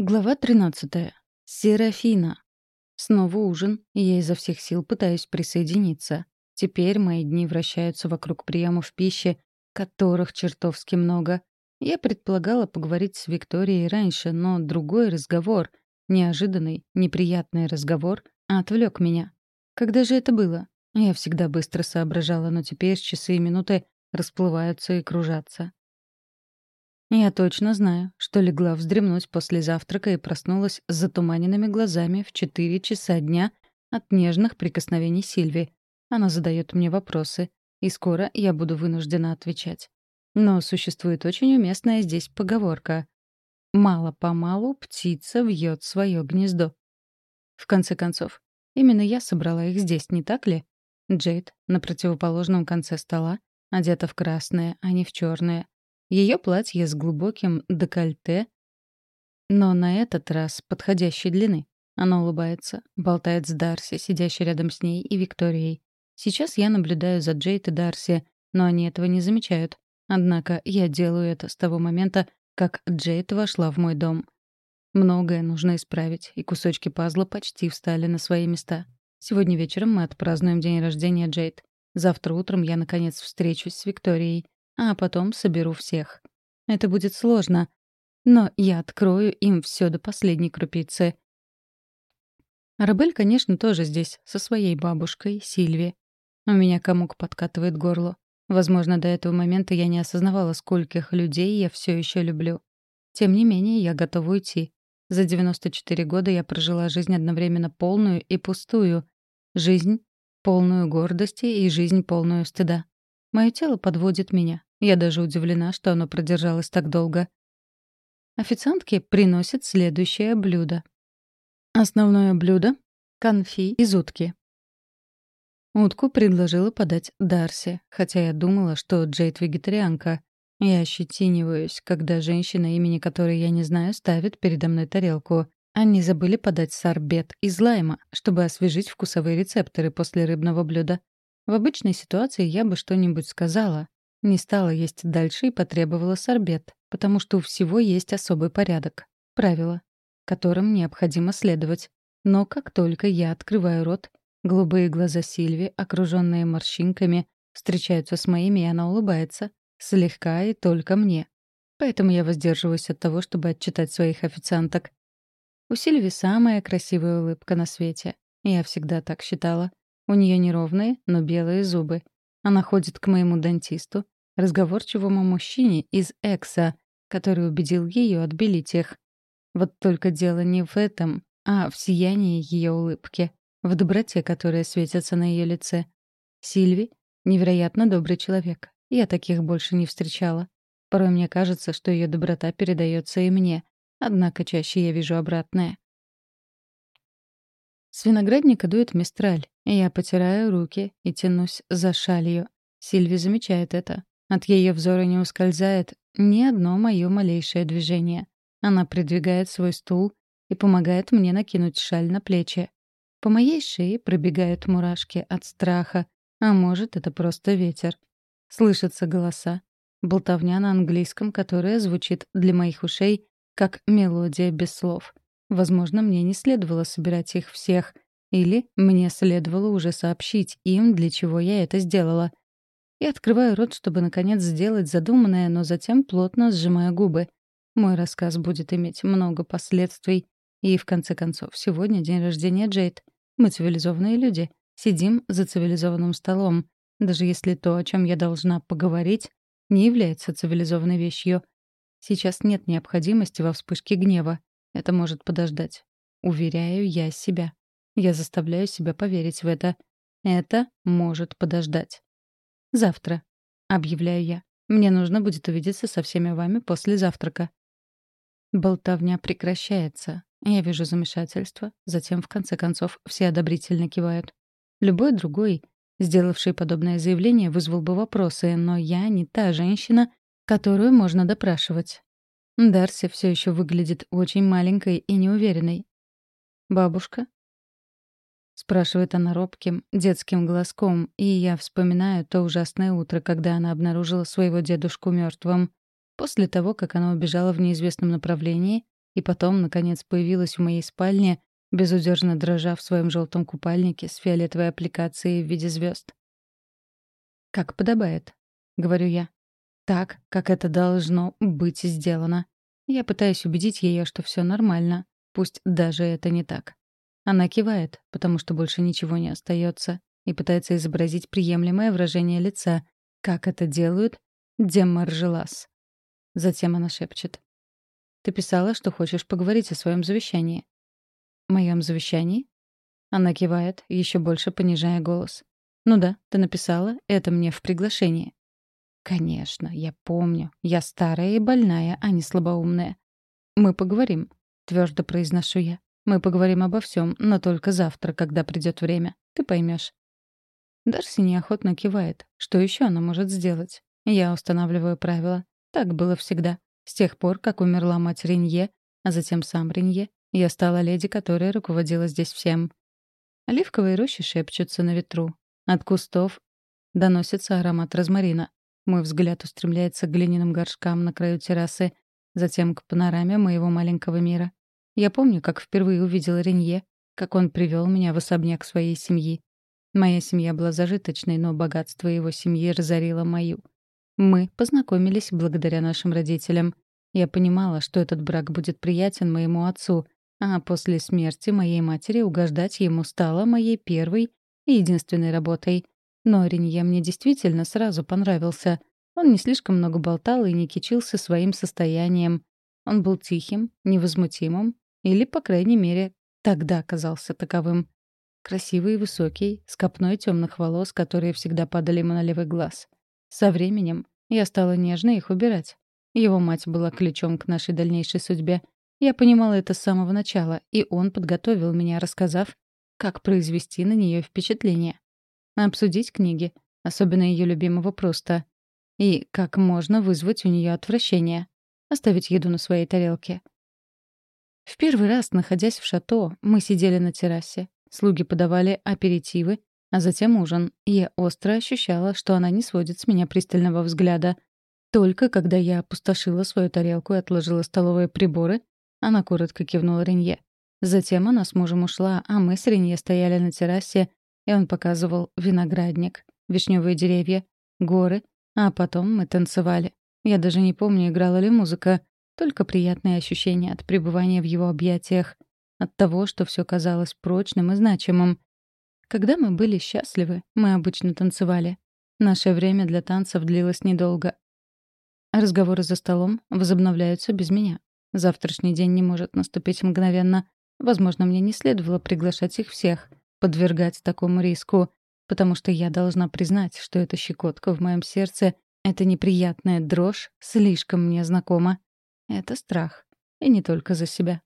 Глава 13. Серафина. Снова ужин, и я изо всех сил пытаюсь присоединиться. Теперь мои дни вращаются вокруг приемов пищи, которых чертовски много. Я предполагала поговорить с Викторией раньше, но другой разговор, неожиданный, неприятный разговор, отвлек меня. Когда же это было? Я всегда быстро соображала, но теперь часы и минуты расплываются и кружатся. Я точно знаю, что легла вздремнуть после завтрака и проснулась с затуманенными глазами в 4 часа дня от нежных прикосновений Сильви. Она задает мне вопросы, и скоро я буду вынуждена отвечать. Но существует очень уместная здесь поговорка. «Мало-помалу птица вьет свое гнездо». В конце концов, именно я собрала их здесь, не так ли? Джейд на противоположном конце стола, одета в красное, а не в черное. Ее платье с глубоким декольте, но на этот раз подходящей длины. Она улыбается, болтает с Дарси, сидящей рядом с ней, и Викторией. Сейчас я наблюдаю за Джейд и Дарси, но они этого не замечают. Однако я делаю это с того момента, как Джейд вошла в мой дом. Многое нужно исправить, и кусочки пазла почти встали на свои места. Сегодня вечером мы отпразднуем день рождения Джейд. Завтра утром я, наконец, встречусь с Викторией а потом соберу всех. Это будет сложно, но я открою им все до последней крупицы. Арабель, конечно, тоже здесь, со своей бабушкой, Сильви. У меня комок подкатывает горло. Возможно, до этого момента я не осознавала, скольких людей я все еще люблю. Тем не менее, я готова уйти. За 94 года я прожила жизнь одновременно полную и пустую. Жизнь, полную гордости и жизнь, полную стыда. Мое тело подводит меня. Я даже удивлена, что оно продержалось так долго. Официантки приносят следующее блюдо. Основное блюдо — конфи из утки. Утку предложила подать Дарси, хотя я думала, что Джейд вегетарианка. Я ощетиниваюсь, когда женщина, имени которой я не знаю, ставит передо мной тарелку. Они забыли подать сорбет из лайма, чтобы освежить вкусовые рецепторы после рыбного блюда. В обычной ситуации я бы что-нибудь сказала, не стала есть дальше и потребовала сорбет, потому что у всего есть особый порядок, правила, которым необходимо следовать. Но как только я открываю рот, голубые глаза Сильви, окруженные морщинками, встречаются с моими, и она улыбается, слегка и только мне. Поэтому я воздерживаюсь от того, чтобы отчитать своих официанток. У Сильви самая красивая улыбка на свете. Я всегда так считала. У нее неровные, но белые зубы. Она ходит к моему дантисту, разговорчивому мужчине из Экса, который убедил ее отбелить их. Вот только дело не в этом, а в сиянии ее улыбки, в доброте, которая светится на ее лице. Сильви — невероятно добрый человек. Я таких больше не встречала. Порой мне кажется, что ее доброта передается и мне, однако чаще я вижу обратное. С виноградника дует мистраль, и я потираю руки и тянусь за шалью. Сильви замечает это. От ее взора не ускользает ни одно мое малейшее движение. Она придвигает свой стул и помогает мне накинуть шаль на плечи. По моей шее пробегают мурашки от страха, а может, это просто ветер. Слышатся голоса. Болтовня на английском, которая звучит для моих ушей как мелодия без слов — Возможно, мне не следовало собирать их всех, или мне следовало уже сообщить им, для чего я это сделала. Я открываю рот, чтобы наконец сделать задуманное, но затем плотно сжимаю губы. Мой рассказ будет иметь много последствий. И, в конце концов, сегодня день рождения Джейд. Мы цивилизованные люди. Сидим за цивилизованным столом. Даже если то, о чем я должна поговорить, не является цивилизованной вещью. Сейчас нет необходимости во вспышке гнева. Это может подождать. Уверяю я себя. Я заставляю себя поверить в это. Это может подождать. Завтра, объявляю я. Мне нужно будет увидеться со всеми вами после завтрака. Болтовня прекращается. Я вижу замешательство, затем, в конце концов, все одобрительно кивают. Любой другой, сделавший подобное заявление, вызвал бы вопросы, но я не та женщина, которую можно допрашивать. Дарси все еще выглядит очень маленькой и неуверенной. «Бабушка?» Спрашивает она робким, детским голоском, и я вспоминаю то ужасное утро, когда она обнаружила своего дедушку мертвым. После того, как она убежала в неизвестном направлении и потом, наконец, появилась в моей спальне, безудержно дрожа в своем желтом купальнике с фиолетовой аппликацией в виде звезд. «Как подобает», — говорю я. «Так, как это должно быть сделано». Я пытаюсь убедить ее, что все нормально, пусть даже это не так. Она кивает, потому что больше ничего не остается, и пытается изобразить приемлемое выражение лица, как это делают Демаржелас. Затем она шепчет. «Ты писала, что хочешь поговорить о своем завещании». «Моем завещании?» Она кивает, еще больше понижая голос. «Ну да, ты написала, это мне в приглашении». «Конечно, я помню. Я старая и больная, а не слабоумная». «Мы поговорим», — твердо произношу я. «Мы поговорим обо всем, но только завтра, когда придет время. Ты поймешь. Дарси неохотно кивает. Что еще она может сделать? Я устанавливаю правила. Так было всегда. С тех пор, как умерла мать Ренье, а затем сам Ренье, я стала леди, которая руководила здесь всем. Оливковые рощи шепчутся на ветру. От кустов доносится аромат розмарина. Мой взгляд устремляется к глиняным горшкам на краю террасы, затем к панораме моего маленького мира. Я помню, как впервые увидела Ренье, как он привел меня в особняк своей семьи. Моя семья была зажиточной, но богатство его семьи разорило мою. Мы познакомились благодаря нашим родителям. Я понимала, что этот брак будет приятен моему отцу, а после смерти моей матери угождать ему стало моей первой и единственной работой — но Ренье мне действительно сразу понравился. Он не слишком много болтал и не кичился своим состоянием. Он был тихим, невозмутимым, или, по крайней мере, тогда казался таковым. Красивый и высокий, с копной темных волос, которые всегда падали ему на левый глаз. Со временем я стала нежно их убирать. Его мать была ключом к нашей дальнейшей судьбе. Я понимала это с самого начала, и он подготовил меня, рассказав, как произвести на нее впечатление обсудить книги, особенно ее любимого Пруста, и как можно вызвать у нее отвращение, оставить еду на своей тарелке. В первый раз, находясь в шато, мы сидели на террасе. Слуги подавали аперитивы, а затем ужин, и я остро ощущала, что она не сводит с меня пристального взгляда. Только когда я опустошила свою тарелку и отложила столовые приборы, она коротко кивнула Ренье. Затем она с мужем ушла, а мы с Ренье стояли на террасе и он показывал виноградник, вишневые деревья, горы, а потом мы танцевали. Я даже не помню, играла ли музыка, только приятные ощущения от пребывания в его объятиях, от того, что все казалось прочным и значимым. Когда мы были счастливы, мы обычно танцевали. Наше время для танцев длилось недолго. Разговоры за столом возобновляются без меня. Завтрашний день не может наступить мгновенно. Возможно, мне не следовало приглашать их всех подвергать такому риску, потому что я должна признать, что эта щекотка в моем сердце, эта неприятная дрожь слишком мне знакома. Это страх. И не только за себя.